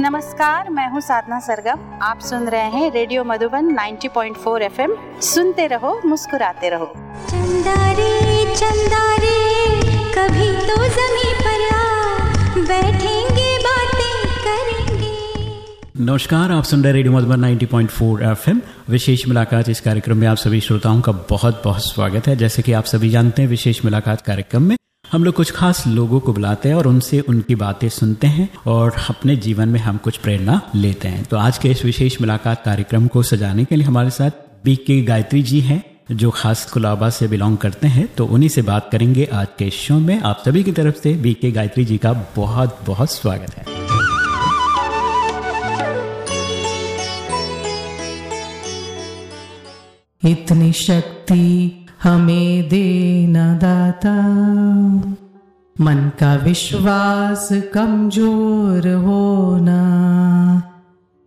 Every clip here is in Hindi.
नमस्कार मैं हूँ साधना सरगम। आप सुन रहे हैं रेडियो मधुबन 90.4 एफएम। सुनते रहो मुस्कुराते रहो। चंदा रे चंदा रे कभी तो जमी पर आ बैठेंगे बातें करेंगे। नमस्कार आप सुन रहे हैं रेडियो मधुबन 90.4 एफएम। विशेष मुलाकात इस कार्यक्रम में आप सभी श्रोताओं का बहुत बहुत स्वागत है। जैसे कि आप सभी जानते हैं विशेष मुलाकात कार्यक्रम में हम लोग कुछ खास लोगों को बुलाते हैं और उनसे उनकी बातें सुनते हैं और अपने जीवन में हम कुछ प्रेरणा लेते हैं। तो आज के इस विशेष मुलाकात कार्यक्रम को सजाने के लिए हमारे साथ बी के गायत्री जी हैं, जो खास कुलाबा से बिलोंग करते हैं। तो उन्हीं से बात करेंगे आज के शो में। आप सभी की तरफ़ से बी के गायत्री जी का बहुत बहुत स्वागत है। इतनी शक्ति हमें देना दाता। मन का विश्वास कमज़ोर होना।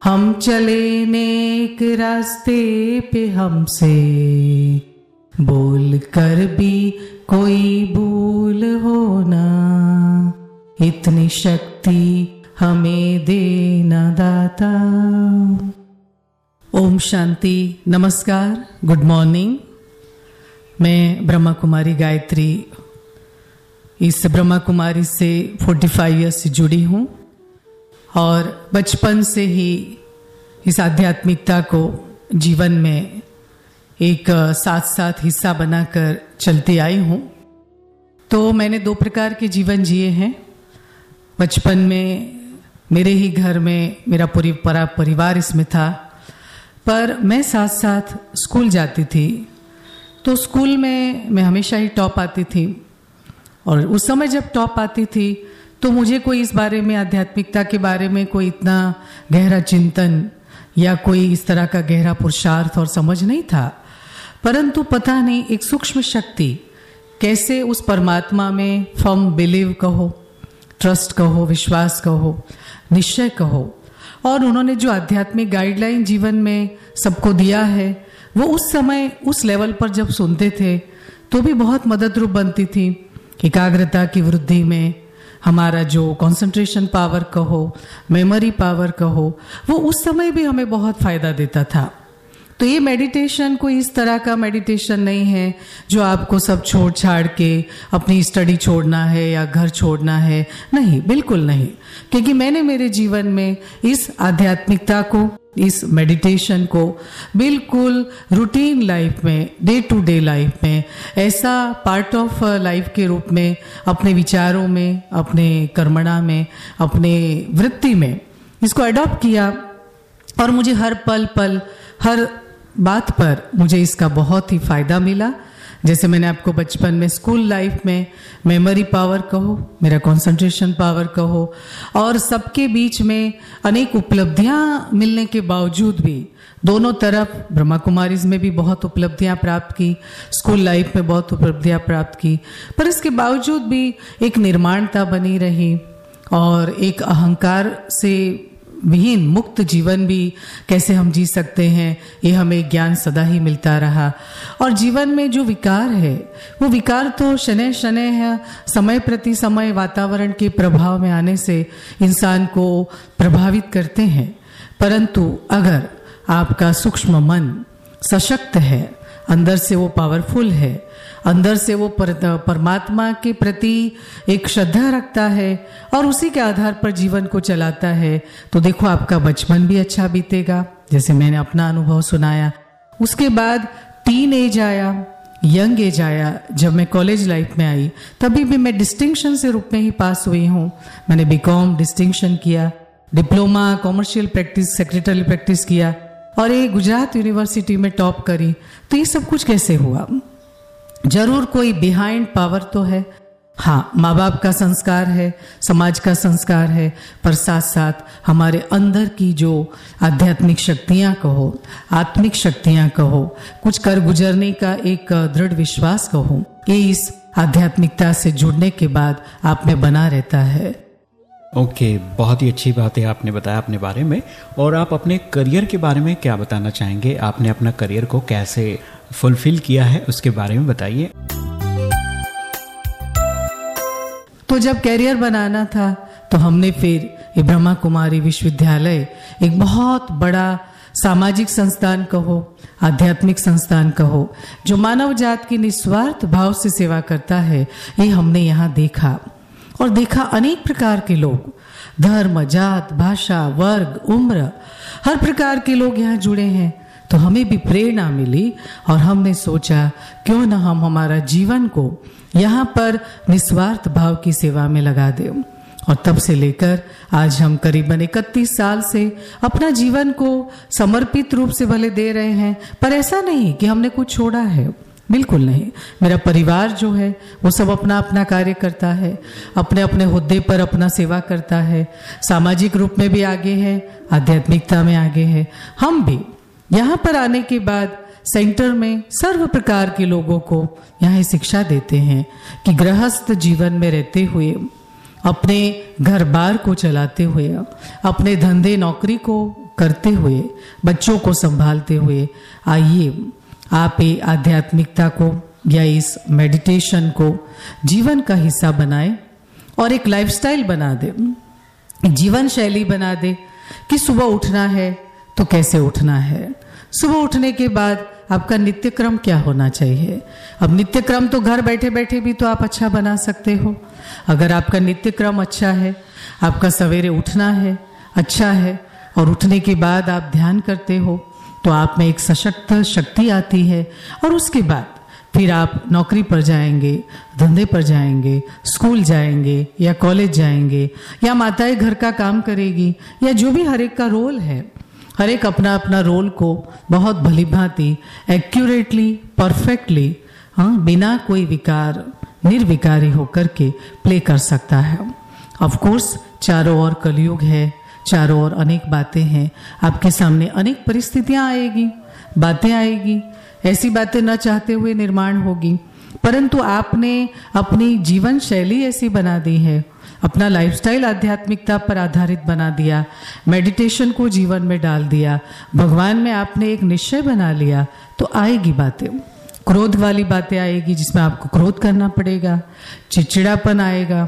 हम चले नेक रास्ते पे हमसे। बोल कर भी कोई भूल होना। इतनी शक्ति हमें देना दाता। ओम शांति, नमस्कार, गुड मॉर्निंग। मैं ब्रह्मा कुमारी गायत्री इस ब्रह्मा कुमारी से 45 ईयर्स से जुड़ी हूँ और बचपन से ही इस आध्यात्मिकता को जीवन में एक साथ साथ हिस्सा बनाकर चलती आई हूँ। तो मैंने दो प्रकार के जीवन जिए हैं। बचपन में मेरे ही घर में मेरा पूरी, परा परिवार इसमें था, पर मैं साथ साथ स्कूल जाती थी। तो स्कूल में मैं हमेशा ही टॉप आती थी। और उस समय जब टॉप आती थी तो मुझे कोई इस बारे में, आध्यात्मिकता के बारे में कोई इतना गहरा चिंतन या कोई इस तरह का गहरा पुरुषार्थ और समझ नहीं था। परंतु पता नहीं, एक सूक्ष्म शक्ति, कैसे उस परमात्मा में फर्म बिलीव कहो ट्रस्ट कहो, विश्वास कहो, निश्चय कहो। और उन्होंने जो आध्यात्मिक गाइडलाइन जीवन में सबको दिया है वो उस समय, उस लेवल पर जब सुनते थे तो भी बहुत मदद रूप बनती थी। एकाग्रता की वृद्धि में, हमारा जो कंसंट्रेशन पावर कहो मेमोरी पावर कहो, वो उस समय भी हमें बहुत फ़ायदा देता था। तो ये मेडिटेशन कोई इस तरह का मेडिटेशन नहीं है जो आपको सब छोड़ छाड़ के अपनी स्टडी छोड़ना है या घर छोड़ना है। नहीं, बिल्कुल नहीं। क्योंकि मैंने मेरे जीवन में इस आध्यात्मिकता को, इस मेडिटेशन को बिल्कुल रूटीन लाइफ में डे टू डे लाइफ में, ऐसा पार्ट ऑफ़ लाइफ के रूप में, अपने विचारों में, अपने कर्मणा में, अपने वृत्ति में, इसको अडॉप्ट किया। और मुझे हर पल पल, हर बात पर मुझे इसका बहुत ही फ़ायदा मिला। जैसे मैंने आपको बचपन में स्कूल लाइफ में मेमोरी पावर कहो, मेरा कंसंट्रेशन पावर कहो, और सबके बीच में अनेक उपलब्धियाँ मिलने के बावजूद भी दोनों तरफ़ ब्रह्मा कुमारी में भी बहुत उपलब्धियाँ प्राप्त की, स्कूल लाइफ में बहुत उपलब्धियाँ प्राप्त की, पर इसके बावजूद भी एक निर्माणता बनी रही और एक अहंकार से विहीन मुक्त जीवन भी कैसे हम जी सकते हैं, ये हमें ज्ञान सदा ही मिलता रहा। और जीवन में जो विकार है, वो विकार तो शनै शनै है, समय प्रति समय वातावरण के प्रभाव में आने से इंसान को प्रभावित करते हैं। परंतु अगर आपका सूक्ष्म मन सशक्त है अंदर से वो पावरफुल है। अंदर से वो पर, परमात्मा के प्रति एक श्रद्धा रखता है और उसी के आधार पर जीवन को चलाता है। तो देखो आपका बचपन भी अच्छा बीतेगा। जैसे मैंने अपना अनुभव सुनाया। उसके बाद टीन एज आया यंग एज आया जब मैं कॉलेज लाइफ में आई। तभी भी मैं डिस्टिंक्शन से रूप में ही पास हुई हूँ। मैंने बीकॉम डिस्टिंक्शन किया diploma commercial practice secretary practice किया। और ये गुजरात यूनिवर्सिटी में टॉप करी। तो ये सब कुछ कैसे हुआ? ज़रूर कोई बिहाइंड पावर तो है। हाँ माँ बाप का संस्कार है, समाज का संस्कार है, पर साथ साथ हमारे अंदर की जो आध्यात्मिक शक्तियाँ कहो, आत्मिक शक्तियाँ कहो, कुछ कर गुजरने का एक दृढ़ विश्वास कहो, ये इस आध्यात्मिकता से जुड़ने के बाद आप में बना रहता है। ओके okay, बहुत ही अच्छी बात है आपने बताया अपने बारे में। और आप अपने करियर के बारे में क्या बताना चाहेंगे? आपने अपना करियर को कैसे फुलफिल किया है उसके बारे में बताइए। तो जब कैरियर बनाना था तो हमने फिर ब्रह्मा कुमारी विश्वविद्यालय एक बहुत बड़ा सामाजिक संस्थान कहो आध्यात्मिक संस्थान कहो जो मानव जात की निस्वार्थ भाव से सेवा करता है ये हमने यहाँ देखा। और देखा अनेक प्रकार के लोग। धर्म, जात, भाषा, वर्ग, उम्र, हर प्रकार के लोग यहाँ जुड़े हैं। तो हमें भी प्रेरणा मिली और हमने सोचा, क्यों ना हम हमारा जीवन को यहाँ पर निस्वार्थ भाव की सेवा में लगा दें। और तब से लेकर आज हम करीबन इकतीस साल से अपना जीवन को समर्पित रूप से भले दे रहे हैं, पर ऐसा नहीं कि हमने कुछ छोड़ा है। बिल्कुल नहीं। मेरा परिवार जो है, वो सब अपना अपना कार्य करता है, अपने अपने हुद्दे पर अपना सेवा करता है, सामाजिक रूप में भी आगे है, आध्यात्मिकता में आगे है। हम भी यहाँ पर आने के बाद सेंटर में सर्व प्रकार के लोगों को यहाँ शिक्षा देते हैं कि गृहस्थ जीवन में रहते हुए, अपने घर बार को चलाते हुए, अपने धंधे नौकरी को करते हुए, बच्चों को संभालते हुए आइए। आप ये आध्यात्मिकता को या इस मेडिटेशन को जीवन का हिस्सा बनाए और एक लाइफस्टाइल बना दे। जीवन शैली बना दे कि सुबह उठना है तो कैसे उठना है। सुबह उठने के बाद आपका नित्य क्रम क्या होना चाहिए? अब नित्य क्रम तो घर बैठे बैठे भी तो आप अच्छा बना सकते हो। अगर आपका नित्य क्रम अच्छा है, आपका सवेरे उठना है अच्छा है और उठने के बाद आप ध्यान करते हो तो आप में एक सशक्त शक्ति आती है और उसके बाद फिर आप नौकरी पर जाएँगे, धंधे पर जाएँगे, स्कूल जाएँगे या कॉलेज जाएँगे या माताएँ घर का काम करेगी या जो भी हर एक का रोल है, हर एक अपना अपना रोल को बहुत भली भांति एक्यूरेटली परफेक्टली हाँ बिना कोई विकार, निर्विकारी होकर के प्ले कर सकता है। ऑफ़ कोर्स चारों ओर कलयुग है चारों ओर अनेक बातें हैं। आपके सामने अनेक परिस्थितियाँ आएगी, बातें आएगी, ऐसी बातें न चाहते हुए निर्माण होगी। परंतु आपने अपनी जीवन शैली ऐसी बना दी है, अपना लाइफस्टाइल आध्यात्मिकता पर आधारित बना दिया मेडिटेशन को जीवन में डाल दिया, भगवान में आपने एक निश्चय बना लिया तो आएगी बातें। क्रोध वाली बातें आएगी जिसमें आपको क्रोध करना पड़ेगा, चिड़चिड़ापन आएगा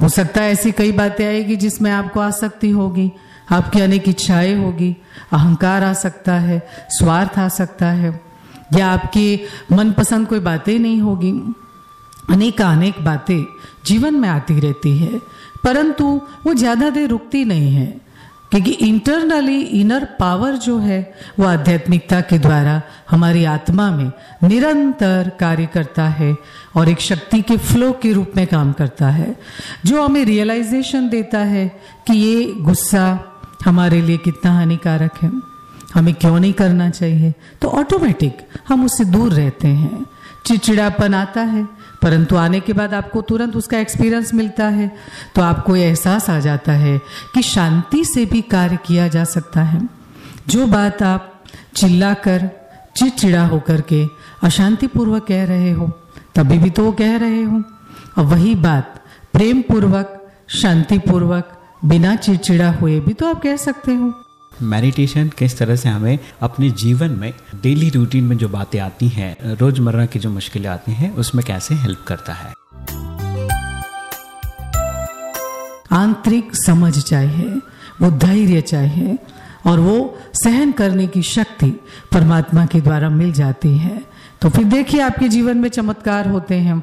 हो सकता है ऐसी कई बातें आएगी जिसमें आपको आसक्ति होगी, आपकी अनेक इच्छाएँ होगी, अहंकार आ सकता है, स्वार्थ आ सकता है, या आपकी मनपसंद कोई बातें नहीं होगी। अनेक अनेक बातें जीवन में आती रहती है, परंतु वो ज़्यादा देर रुकती नहीं है। क्योंकि इंटरनली इनर पावर जो है, वो आध्यात्मिकता के द्वारा हमारी आत्मा में निरंतर कार्य करता है और एक शक्ति के फ्लो के रूप में काम करता है। जो हमें रियलाइजेशन देता है कि ये गुस्सा हमारे लिए कितना हानिकारक है, हमें क्यों नहीं करना चाहिए तो ऑटोमेटिक हम उससे दूर रहते हैं। चिड़चिड़ापन आता है परंतु आने के बाद आपको तुरंत उसका एक्सपीरियंस मिलता है। तो आपको एहसास आ जाता है कि शांति से भी कार्य किया जा सकता है। जो बात आप चिल्ला कर चिड़चिड़ा होकर के अशांति पूर्वक कह रहे हो, तभी भी तो वो कह रहे हो। और वही बात प्रेम पूर्वक शांतिपूर्वक, बिना चिड़चिड़ा हुए भी तो आप कह सकते हो। मेडिटेशन किस तरह से हमें अपने जीवन में डेली रूटीन में जो बातें आती हैं, रोज़मर्रा की जो मुश्किलें आती हैं, उसमें कैसे हेल्प करता है? आंतरिक समझ चाहिए, वो धैर्य चाहिए और वो सहन करने की शक्ति परमात्मा के द्वारा मिल जाती है। तो फिर देखिए आपके जीवन में चमत्कार होते हैं।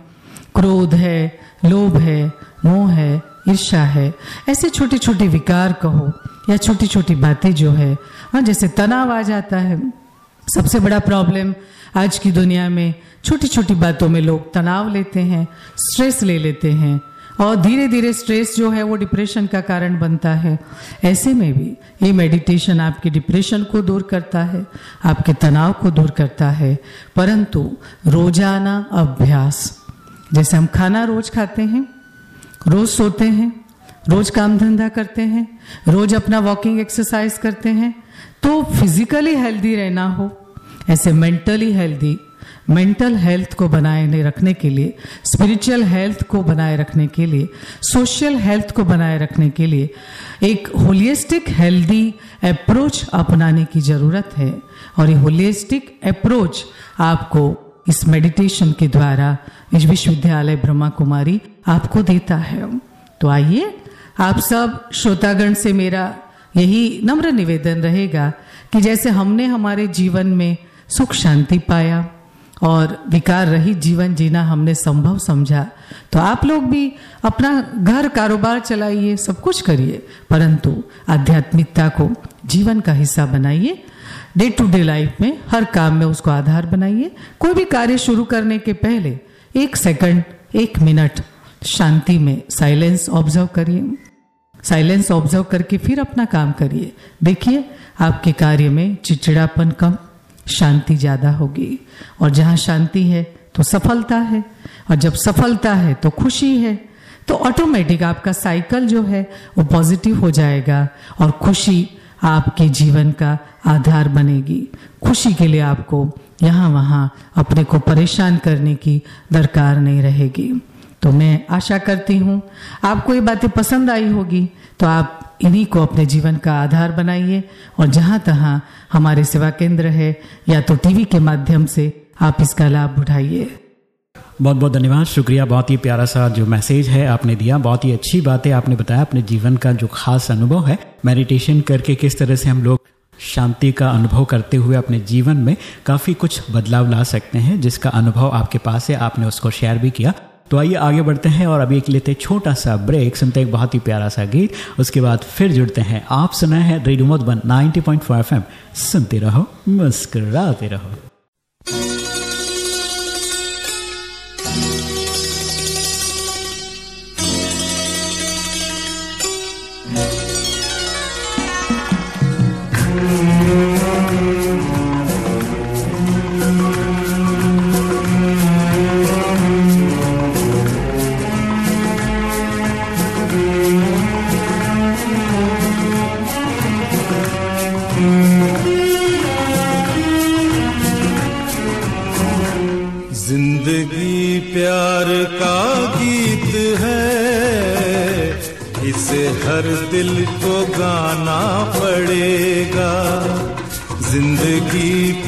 क्रोध है, लोभ है, मोह है ईर्षा है। ऐसे छोटे छोटे विकार कहो या छोटी छोटी बातें जो है हाँ जैसे तनाव आ जाता है। सबसे बड़ा प्रॉब्लम आज की दुनिया में छोटी छोटी बातों में लोग तनाव लेते हैं स्ट्रेस ले लेते हैं और धीरे धीरे स्ट्रेस जो है वो डिप्रेशन का कारण बनता है। ऐसे में भी ये मेडिटेशन आपके डिप्रेशन को दूर करता है, आपके तनाव को दूर करता है। परंतु रोज़ाना अभ्यास, जैसे हम खाना रोज खाते हैं, रोज सोते हैं रोज काम धंधा करते हैं, रोज अपना वॉकिंग एक्सरसाइज करते हैं तो फिजिकली हेल्दी रहना हो, ऐसे मेंटली हेल्दी मेंटल हेल्थ को बनाए रखने के लिए स्पिरिचुअल हेल्थ को बनाए रखने के लिए सोशल हेल्थ को बनाए रखने के लिए एक होलिस्टिक हेल्दी अप्रोच अपनाने की ज़रूरत है। और ये होलिस्टिक अप्रोच आपको इस मेडिटेशन के द्वारा इस विश्वविद्यालय ब्रह्मा कुमारी आपको देता है। तो आइए आप सब श्रोतागण से मेरा यही नम्र निवेदन रहेगा कि जैसे हमने हमारे जीवन में सुख शांति पाया और विकार रहित जीवन जीना हमने संभव समझा तो आप लोग भी अपना घर कारोबार चलाइए, सब कुछ करिए, परंतु आध्यात्मिकता को जीवन का हिस्सा बनाइए। डे टू डे लाइफ में हर काम में उसको आधार बनाइए। कोई भी कार्य शुरू करने के पहले एक सेकंड एक मिनट शांति में साइलेंस ऑब्ज़र्व करिए। साइलेंस ऑब्ज़र्व करके फिर अपना काम करिए। देखिए, आपके कार्य में चिड़चिड़ापन कम, शांति ज़्यादा होगी। और जहाँ शांति है तो सफलता है। और जब सफलता है तो खुशी है। तो ऑटोमेटिक आपका साइकिल जो है, वो पॉजिटिव हो जाएगा। और खुशी आपके जीवन का आधार बनेगी। खुशी के लिए आपको यहाँ वहाँ अपने को परेशान करने की दरकार नहीं रहेगी। तो मैं आशा करती हूँ आपको ये बातें पसंद आई होगी। तो आप इन्हीं को अपने जीवन का आधार बनाइए और जहाँ तहाँ हमारे सेवा केंद्र है या तो टीवी के माध्यम से आप इसका लाभ उठाइए। बहुत बहुत धन्यवाद। शुक्रिया। बहुत ही प्यारा सा जो मैसेज है आपने दिया। बहुत ही अच्छी बातें आपने बताया। अपने जीवन का जो खास अनुभव है, मेडिटेशन करके किस तरह से हम लोग शांति का अनुभव करते हुए अपने जीवन में काफ़ी कुछ बदलाव ला सकते हैं, जिसका अनुभव आपके पास है। आपने उसको शेयर भी किया। तो आइए आगे बढ़ते हैं और अभी एक लेते हैं छोटा सा ब्रेक, सुनते एक बहुत ही प्यारा सा गीत, उसके बाद फिर जुड़ते हैं। आप सुना है रेडियो मधुबन 90.4 एफएम सुनते रहो, मुस्कराते रहो।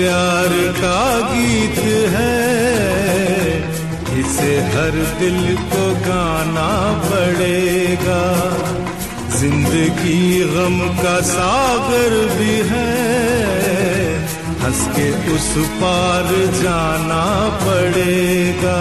प्यार का गीत है, इसे हर दिल को गाना पड़ेगा। ज़िंदगी गम का सागर भी है, हंस के उस पार जाना पड़ेगा।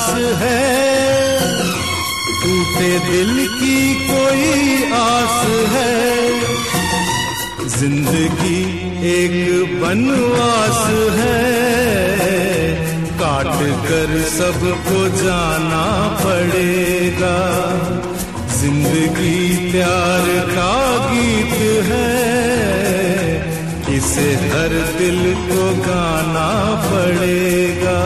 एहसास है। टूटे दिल की कोई आस है। ज़िंदगी एक बनवास है। काट कर सबको जाना पड़ेगा। ज़िंदगी प्यार का गीत है। इसे हर दिल को गाना पड़ेगा।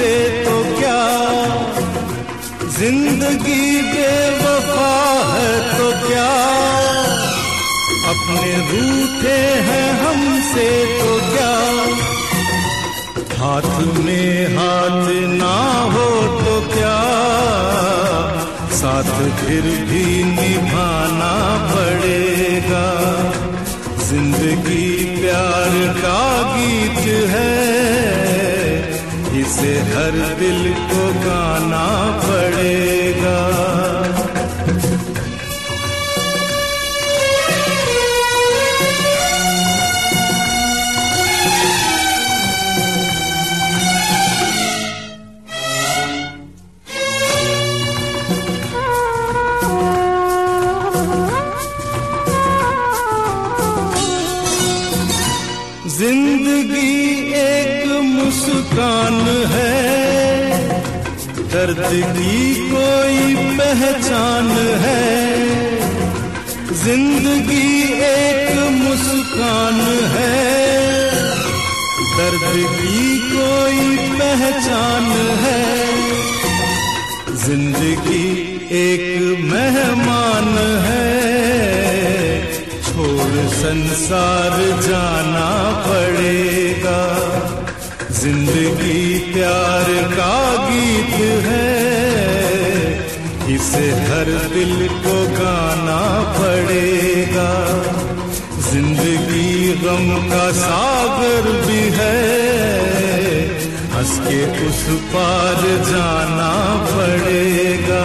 हमसे तो क्या? ज़िंदगी बेवफा है तो क्या? अपने रूठे हैं हमसे तो क्या? हाथ में हाथ ना हो तो क्या? साथ फिर भी निभाना पड़ेगा। ज़िंदगी प्यार का गीत है। इसे हर दिल को गाना पड़ेगा की कोई पहचान है। ज़िंदगी एक मुस्कान है। दर्द की कोई पहचान है। ज़िंदगी एक मेहमान है। छोड़ संसार जाना पड़ेगा। ज़िंदगी प्यार का गीत है। हर दिल को गाना पड़ेगा। ज़िंदगी गम का सागर भी है। हंस के उस पार जाना पड़ेगा।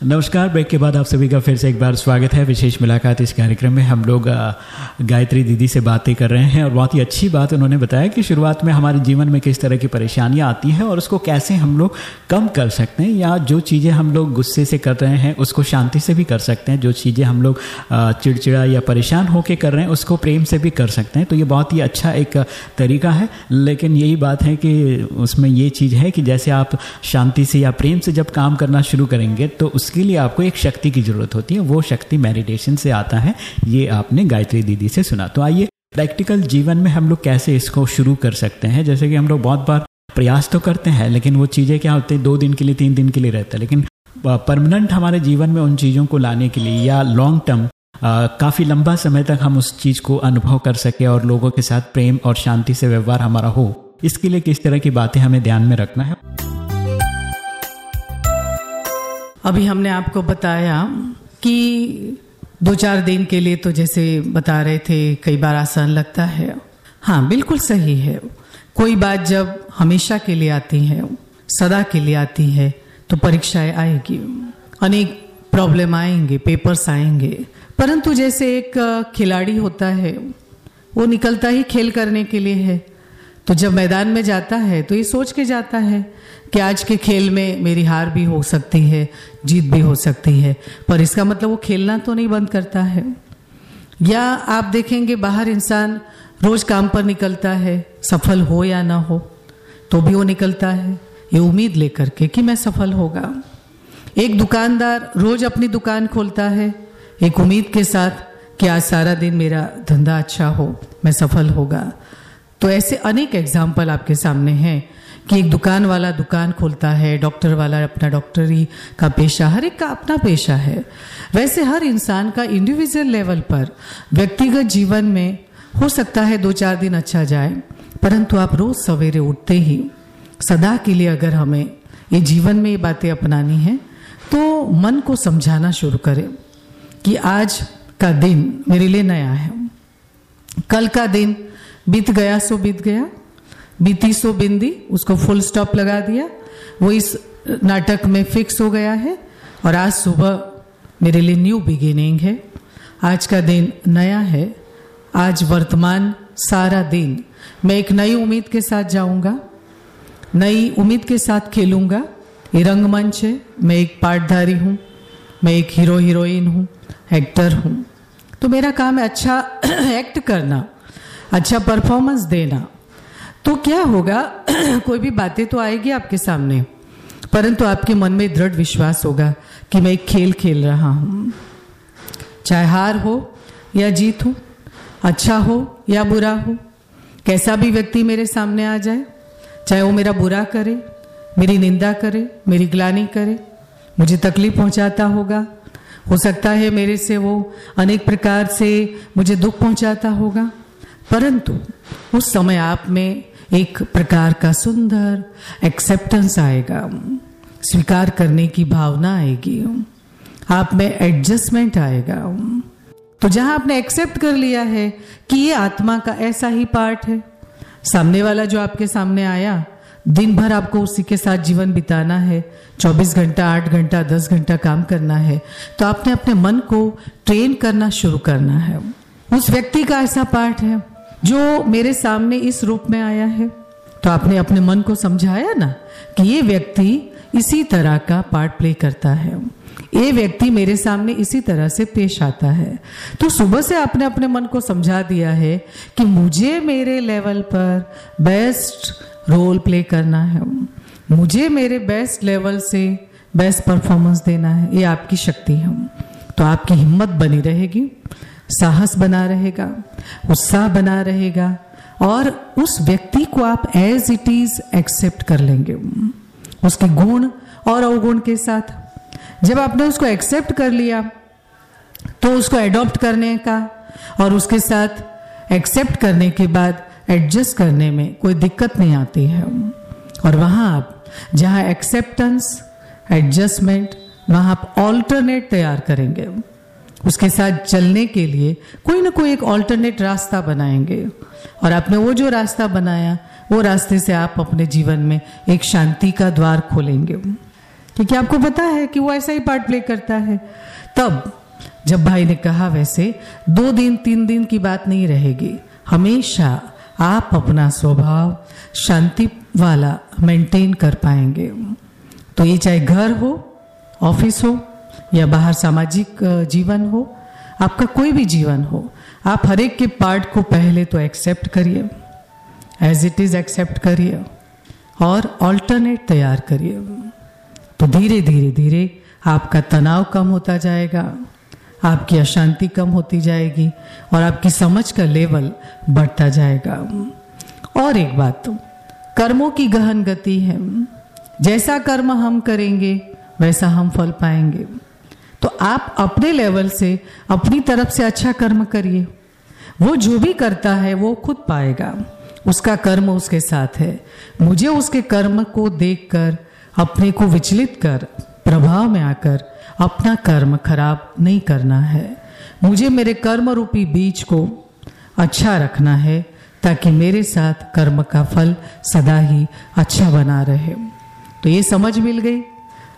नमस्कार, ब्रेक के बाद आप सभी का फिर से एक बार स्वागत है। विशेष मुलाकात इस कार्यक्रम में हम लोग गायत्री दीदी से बातें कर रहे हैं और बहुत ही अच्छी बात उन्होंने बताया कि शुरुआत में हमारे जीवन में किस तरह की परेशानियाँ आती हैं और उसको कैसे हम लोग कम कर सकते हैं या जो चीज़ें हम लोग गुस्से से कर रहे हैं उसको शांति से भी कर सकते हैं। जो चीज़ें हम लोग चिड़चिड़ा या परेशान होकर कर रहे हैं उसको प्रेम से भी कर सकते हैं। तो ये बहुत ही अच्छा एक तरीका है। लेकिन यही बात है कि उसमें ये चीज़ है कि जैसे आप शांति से या प्रेम से जब काम करना शुरू करेंगे तो उसके लिए आपको एक शक्ति की ज़रूरत होती है, वो शक्ति मेडिटेशन से आता है, ये आपने गायत्री दीदी से सुना। तो आइए प्रैक्टिकल जीवन में हम लोग कैसे इसको शुरू कर सकते हैं? जैसे कि हम लोग बहुत बार प्रयास तो करते हैं, लेकिन वो चीज़ें क्या होती हैं, दो दिन के लिए, तीन दिन के लिए रहता है। लेकिन परमानेंट हमारे जीवन में उन चीज़ों को लाने के लिए या लॉन्ग टर्म काफ़ी लंबा समय तक हम उस चीज़ को अनुभव कर सके और लोगों के साथ प्रेम और शांति से व्यवहार हमारा हो। इसके लिए किस तरह की बातें हमें ध्यान में रखना है? अभी हमने आपको बताया कि दो चार दिन के लिए तो जैसे बता रहे थे, कई बार आसान लगता है। हाँ बिल्कुल सही है। कोई बात जब हमेशा के लिए आती है, सदा के लिए आती है तो परीक्षाएँ आएगी। अनेक प्रॉब्लम आएँगे पेपर्स आएँगे। परंतु जैसे एक खिलाड़ी होता है, वो निकलता ही खेल करने के लिए है। तो जब मैदान में जाता है तो ये सोच के जाता है कि आज के खेल में मेरी हार भी हो सकती है, जीत भी हो सकती है। पर इसका मतलब वो खेलना तो नहीं बंद करता है। या आप देखेंगे बाहर इंसान रोज काम पर निकलता है, सफल हो या ना हो तो भी वो निकलता है। ये उम्मीद लेकर के कि मैं सफल होगा। एक दुकानदार रोज अपनी दुकान खोलता है। एक उम्मीद के साथ कि आज सारा दिन मेरा धंधा अच्छा हो, मैं सफल होगा। तो ऐसे अनेक एग्ज़ाम्पल आपके सामने हैं। कि एक दुकान वाला दुकान खोलता है, डॉक्टर वाला अपना डॉक्टरी का पेशा, हर एक का अपना पेशा है। वैसे हर इंसान का इंडिविजुअल लेवल पर व्यक्तिगत जीवन में हो सकता है दो चार दिन अच्छा जाए, परंतु आप रोज सवेरे उठते ही सदा के लिए अगर हमें ये जीवन में ये बातें अपनानी है तो मन को समझाना शुरू करें कि आज का दिन मेरे लिए नया है। कल का दिन बीत गया, सो बीत गया। बीती सो बिंदी, उसको फुल स्टॉप लगा दिया। वो इस नाटक में फिक्स हो गया है और आज सुबह मेरे लिए न्यू बिगिनिंग है। आज का दिन नया है। आज वर्तमान सारा दिन। मैं एक नई उम्मीद के साथ जाऊँगा। नई उम्मीद के साथ खेलूँगा। ये रंगमंच है। मैं एक पार्टधारी हूँ। मैं एक हीरो हीरोइन हूँ। एक्टर हूँ। तो मेरा काम है अच्छा एक्ट करना। अच्छा परफॉर्मेंस देना। तो क्या होगा? कोई भी बातें तो आएगी आपके सामने। परंतु आपके मन में दृढ़ विश्वास होगा कि मैं एक खेल खेल रहा हूँ। चाहे हार हो या जीत हो अच्छा हो या बुरा हो, कैसा भी व्यक्ति मेरे सामने आ जाए, चाहे वो मेरा बुरा करे, मेरी निंदा करे, मेरी ग्लानी करे, मुझे तकलीफ़ पहुंचाता होगा। हो सकता है मेरे से वो अनेक प्रकार से मुझे दुख पहुंचाता होगा। परंतु उस समय आप में एक प्रकार का सुंदर एक्सेप्टेंस आएगा, स्वीकार करने की भावना आएगी, आप में एडजस्टमेंट आएगा। तो जहाँ आपने एक्सेप्ट कर लिया है कि ये आत्मा का ऐसा ही पार्ट है, सामने वाला जो आपके सामने आया, दिन भर आपको उसी के साथ जीवन बिताना है 24 घंटा 8 घंटा 10 घंटा काम करना है तो आपने अपने मन को ट्रेन करना शुरू करना है। उस व्यक्ति का ऐसा पार्ट है। जो मेरे सामने इस रूप में आया है। तो आपने अपने मन को समझाया ना कि ये व्यक्ति इसी तरह का पार्ट प्ले करता है। ये व्यक्ति मेरे सामने इसी तरह से पेश आता है। तो सुबह से आपने अपने मन को समझा दिया है कि मुझे मेरे लेवल पर बेस्ट रोल प्ले करना है। मुझे मेरे बेस्ट लेवल से बेस्ट परफॉर्मेंस देना है। ये आपकी शक्ति है। तो आपकी हिम्मत बनी रहेगी। साहस बना रहेगा, उत्साह बना रहेगा, और उस व्यक्ति को आप एज इट इज़ एक्सेप्ट कर लेंगे। उसके गुण और अवगुण के साथ। जब आपने उसको एक्सेप्ट कर लिया तो उसको एडॉप्ट करने का और उसके साथ एक्सेप्ट करने के बाद एडजस्ट करने में कोई दिक्कत नहीं आती है। और वहाँ आप, जहाँ एक्सेप्टेंस एडजस्टमेंट वहाँ आप ऑल्टरनेट तैयार करेंगे। उसके साथ चलने के लिए कोई ना कोई एक ऑल्टरनेट रास्ता बनाएँगे। और आपने वो जो रास्ता बनाया, वो रास्ते से आप अपने जीवन में एक शांति का द्वार खोलेंगे। क्योंकि आपको पता है कि वो ऐसा ही पार्ट प्ले करता है। तब, जब भाई ने कहा, वैसे दो दिन, तीन दिन की बात नहीं रहेगी। हमेशा आप अपना स्वभाव, शांति वाला मेंटेन कर पाएँगे। तो ये चाहे घर हो ऑफ़िस हो या बाहर सामाजिक जीवन हो, आपका कोई भी जीवन हो, आप हर एक के पार्ट को पहले तो एक्सेप्ट करिए एज इट इज़ एक्सेप्ट करिए, और ऑल्टरनेट तैयार करिए। तो धीरे धीरे धीरे आपका तनाव कम होता जाएगा, आपकी अशांति कम होती जाएगी, और आपकी समझ का लेवल बढ़ता जाएगा। और एक बात, कर्मों की गहन गति है। जैसा कर्म हम करेंगे, वैसा हम फल पाएँगे। तो आप अपने लेवल से अपनी तरफ़ से अच्छा कर्म करिए। वो जो भी करता है, वो खुद पाएगा। उसका कर्म उसके साथ है। मुझे उसके कर्म को देखकर, अपने को विचलित कर, प्रभाव में आकर अपना कर्म खराब नहीं करना है। मुझे मेरे कर्म रूपी बीज को अच्छा रखना है, ताकि मेरे साथ कर्म का फल सदा ही अच्छा बना रहे। तो ये समझ मिल गई?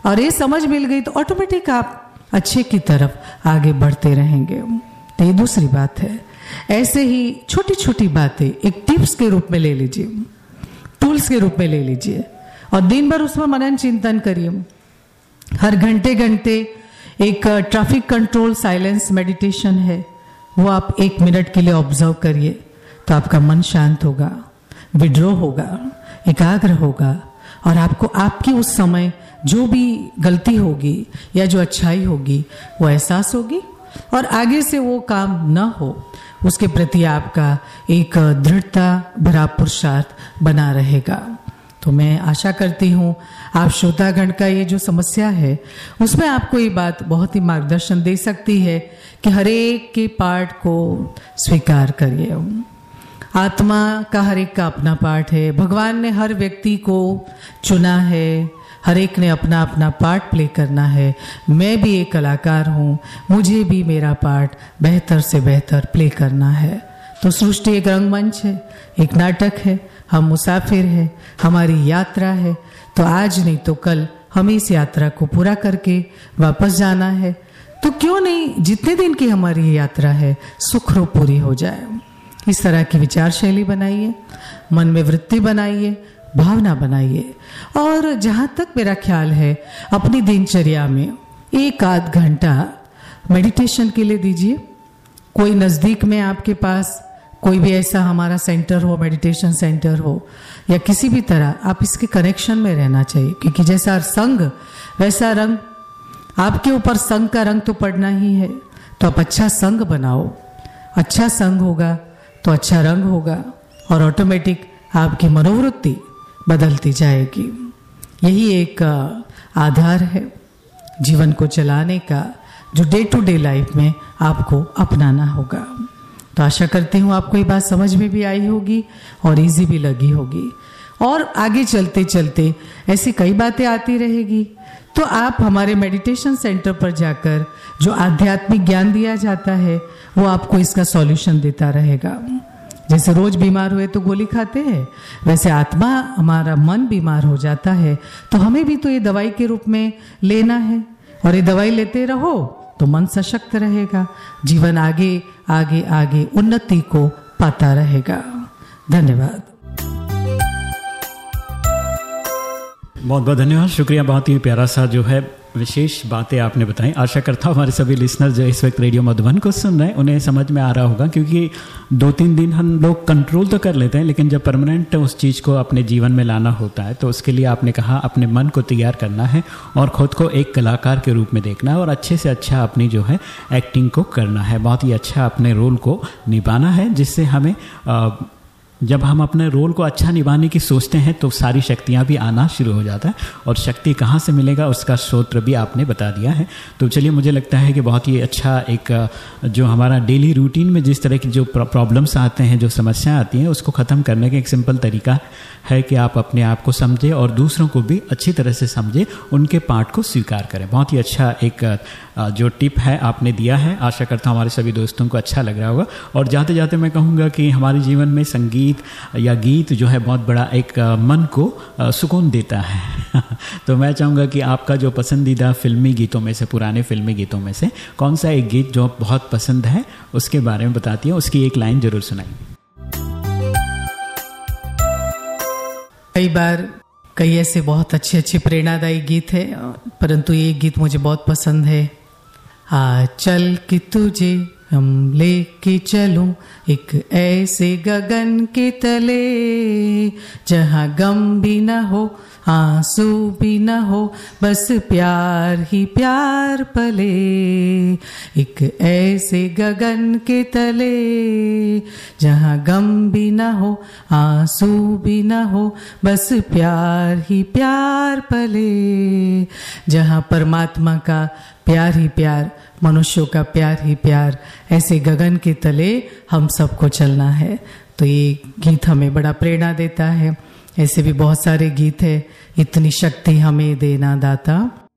और ये समझ मिल गई तो ऑटोमेटिक आप अच्छे की तरफ़ आगे बढ़ते रहेंगे। तो ये दूसरी बात है। ऐसे ही छोटी छोटी बातें एक टिप्स के रूप में ले लीजिए। टूल्स के रूप में ले लीजिए। और दिन भर उसमें मनन चिंतन करिए। हर घंटे घंटे एक ट्रैफ़िक कंट्रोल साइलेंस मेडिटेशन है। वो आप एक मिनट के लिए ऑब्ज़र्व करिए। तो आपका मन शांत होगा विड्रॉ होगा, एकाग्र होगा। और आपको, आपकी उस समय जो भी गलती होगी या जो अच्छाई होगी, वो एहसास होगी और आगे से वो काम न हो, उसके प्रति आपका एक दृढ़ता, भरा पुरुषार्थ बना रहेगा। तो मैं आशा करती हूँ, आप श्रोतागण का ये जो समस्या है, उसमें आपको ये बात बहुत ही मार्गदर्शन दे सकती है कि हरेक के पार्ट को स्वीकार करिए। आत्मा का हर एक का अपना पार्ट है। भगवान ने हर व्यक्ति को चुना है। हर एक ने अपना अपना पार्ट प्ले करना है। मैं भी एक कलाकार हूँ। मुझे भी मेरा पार्ट बेहतर से बेहतर प्ले करना है। तो सृष्टि एक रंगमंच है, एक नाटक है। हम मुसाफिर हैं, हमारी यात्रा है। तो आज नहीं तो कल हमें इस यात्रा को पूरा करके वापस जाना है। तो क्यों नहीं जितने दिन की हमारी यात्रा है सुखरो पूरी हो जाए। इस तरह की विचार शैली बनाइए, मन में वृत्ति बनाइए, भावना बनाइए। और जहाँ तक मेरा ख्याल है, अपनी दिनचर्या में एक आध घंटा मेडिटेशन के लिए दीजिए। कोई नज़दीक में आपके पास, कोई भी ऐसा हमारा सेंटर हो मेडिटेशन सेंटर हो, या किसी भी तरह, आप इसके कनेक्शन में रहना चाहिए। क्योंकि जैसा संग, वैसा रंग, आपके ऊपर संग का रंग तो पड़ना ही है। तो आप अच्छा संग बनाओ। अच्छा संग होगा तो अच्छा रंग होगा और ऑटोमेटिक आपकी मनोवृत्ति बदलती जाएगी। यही एक आधार है जीवन को चलाने का, जो डे टू डे लाइफ में आपको अपनाना होगा। तो आशा करती हूँ आपको ये बात समझ में भी आई होगी और इजी भी लगी होगी। और आगे चलते चलते ऐसी कई बातें आती रहेगी। तो आप हमारे मेडिटेशन सेंटर पर जाकर जो आध्यात्मिक ज्ञान दिया जाता है, वो आपको इसका सॉल्यूशन देता रहेगा। जैसे रोज बीमार हुए तो गोली खाते हैं, वैसे आत्मा हमारा मन बीमार हो जाता है तो हमें भी तो ये दवाई के रूप में लेना है। और ये दवाई लेते रहो तो मन सशक्त रहेगा, जीवन आगे आगे आगे उन्नति को पाता रहेगा। धन्यवाद। बहुत बहुत धन्यवाद। शुक्रिया बहुत ही प्यारा सा जो है विशेष बातें आपने बताई। आशा करता हूँ हमारे सभी लिसनर जो इस वक्त रेडियो मधुबन को सुन रहे हैं उन्हें समझ में आ रहा होगा क्योंकि दो तीन दिन हम लोग कंट्रोल तो कर लेते हैं लेकिन जब परमानेंट उस चीज़ को अपने जीवन में लाना होता है तो उसके लिए आपने कहा अपने मन को तैयार करना है और ख़ुद को एक कलाकार के रूप में देखना है और अच्छे से अच्छा अपनी जो है एक्टिंग को करना है। बहुत ही अच्छा अपने रोल को निभाना है जिससे हमें आ, जब हम अपने रोल को अच्छा निभाने की सोचते हैं तो सारी शक्तियाँ भी आना शुरू हो जाता है और शक्ति कहाँ से मिलेगा, उसका स्रोत्र भी आपने बता दिया है। तो चलिए, मुझे लगता है कि बहुत ही अच्छा एक, जो हमारा डेली रूटीन में जिस तरह की जो प्रॉब्लम्स आते हैं, जो समस्याएँ आती हैं, उसको ख़त्म करने का एक सिंपल तरीका है कि आप अपने आप को समझें और दूसरों को भी अच्छी तरह से समझें, उनके पार्ट को स्वीकार करें। बहुत ही अच्छा एक, जो टिप है आपने दिया है। आशा करता हूँ हमारे सभी दोस्तों को अच्छा लग रहा होगा। और जाते जाते मैं कहूँगा कि हमारे जीवन में संगीत या गीत जो है बहुत बड़ा एक मन को सुकून देता है। तो मैं चाहूँगा कि आपका जो पसंदीदा फिल्मी गीतों में से, पुराने फिल्मी गीतों में से, कौन सा एक गीत जो बहुत पसंद है, उसके बारे में बताती हैं, उसकी एक लाइन ज़रूर सुनाइए कई बार कई ऐसे बहुत अच्छे अच्छे प्रेरणादायी गीत है, परंतु ये गीत मुझे बहुत पसंद है। आ चल कि तुझे हम लेके चलूँ एक ऐसे गगन के तले, जहाँ गम भी न हो, आँसू भी न हो, बस प्यार ही प्यार पले। एक ऐसे गगन के तले, जहाँ गम भी न हो, आँसू भी न हो, बस प्यार ही प्यार पले। जहाँ परमात्मा का प्यार ही प्यार मनुष्यों का प्यार ही प्यार, ऐसे गगन के तले हम सबको चलना है। तो ये गीत हमें बड़ा प्रेरणा देता है। ऐसे भी बहुत सारे गीत है। इतनी शक्ति हमें देना दाता।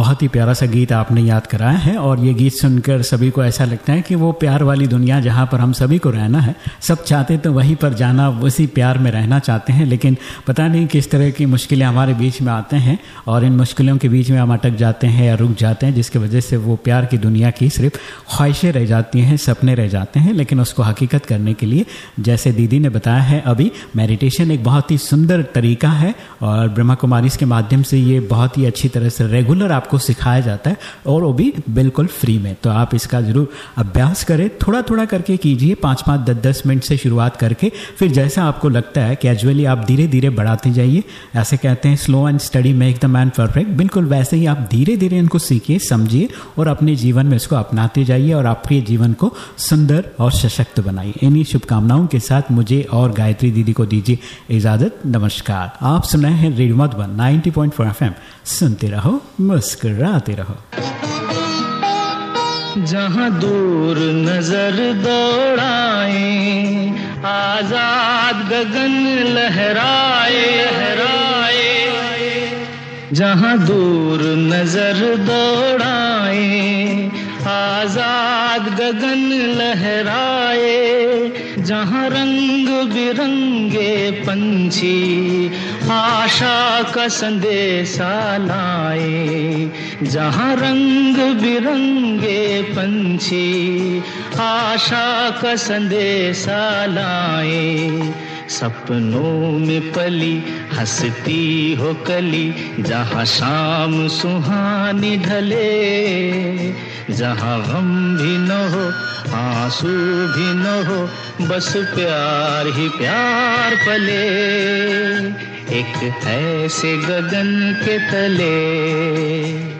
बहुत ही प्यारा सा गीत आपने याद कराया है और ये गीत सुनकर सभी को ऐसा लगता है कि वो प्यार वाली दुनिया जहाँ पर हम सभी को रहना है, सब चाहते तो वहीं पर जाना, उसी प्यार में रहना चाहते हैं, लेकिन पता नहीं किस तरह की मुश्किलें हमारे बीच में आते हैं और इन मुश्किलों के बीच में हम अटक जाते हैं या रुक जाते हैं, जिसकी वजह से वो प्यार की दुनिया की सिर्फ़ ख्वाहिशें रह जाती हैं, सपने रह जाते हैं, लेकिन उसको हकीकत करने के लिए, जैसे दीदी ने बताया है, अभी मेडिटेशन एक बहुत ही सुंदर तरीका है और ब्रह्मा कुमारी के माध्यम से ये बहुत ही अच्छी तरह से रेगुलर आपको सिखाया जाता है और वो भी बिल्कुल फ्री में। तो आप इसका ज़रूर अभ्यास करें थोड़ा थोड़ा करके कीजिए पाँच पाँच दस दस मिनट से शुरुआत करके, फिर जैसा आपको लगता है कैजुअली आप धीरे धीरे बढ़ाते जाइए, ऐसे कहते हैं slow and steady make the man perfect बिल्कुल वैसे ही आप धीरे धीरे इनको सीखिए, समझिए और अपने जीवन में इसको अपनाते जाइए और आपके जीवन को सुंदर और सशक्त बनाइए। इन्हीं शुभकामनाओं के साथ मुझे और गायत्री दीदी को दीजिए इजाज़त। नमस्कार। आप सुनाए हैं रेडियो मधुबन 90.4 एफएम। सुनते रहो, मुस्कुराते रहो। जहाँ दूर नज़र दौड़ाए, आज़ाद गगन लहराए लहराए। जहाँ दूर नज़र दौड़ाए, आज़ाद गगन लहराए। जहाँ रंग बिरंगे पंछी आशा का संदेशा लाए, जहाँ रंग बिरंगे पंछी आशा का संदेशा लाए सपनों में पली, हंसती हो कली, जहाँ शाम सुहानी ढले, जहाँ गम भी न हो, आँसू भी न हो, बस प्यार ही प्यार पले। एक ऐसे गगन के तले।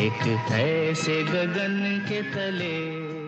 एक ऐसे गगन के तले।